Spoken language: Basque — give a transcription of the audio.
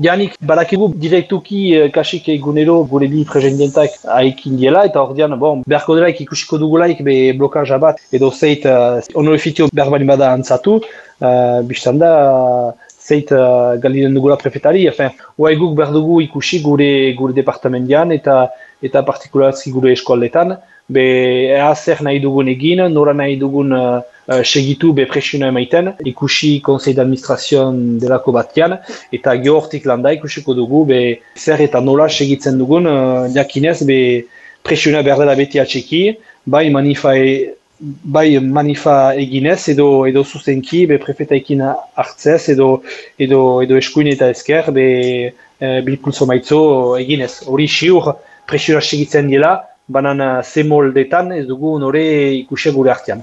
Janik, badakigu direktuki eh, kasik egunero gure bi presendientak haikin diela, eta hor dian, bon, beharko delaik ikusiko dugulaik be blokaja bat, edo zeit uh, honorifitio behar bali bada antzatu, uh, biztan da, zeit uh, galinen dugula prefetari, efen, oai guk behar dugu ikusi gure gure departamentian eta eta partikularski gure eskualdetan, be zer nahi dugun egin, nora nahi dugun uh, segitu be presiuna emaiten, ikusi konsei d'administrazioan delako batean, eta geortik landa ikusiko dugu, be zer eta nola segitzen dugun, uh, jakinez, be presiuna behar dela beti atxeki, bai manifa e, bai manifa eginez edo edo zuzenki be prefetaikin hartzez edo edo edo eskuin eta esker be e, bilkulzo maitzo eginez. Hori siur presiura segitzen dela, banan zemoldetan ez dugu nore ikusi gure artean.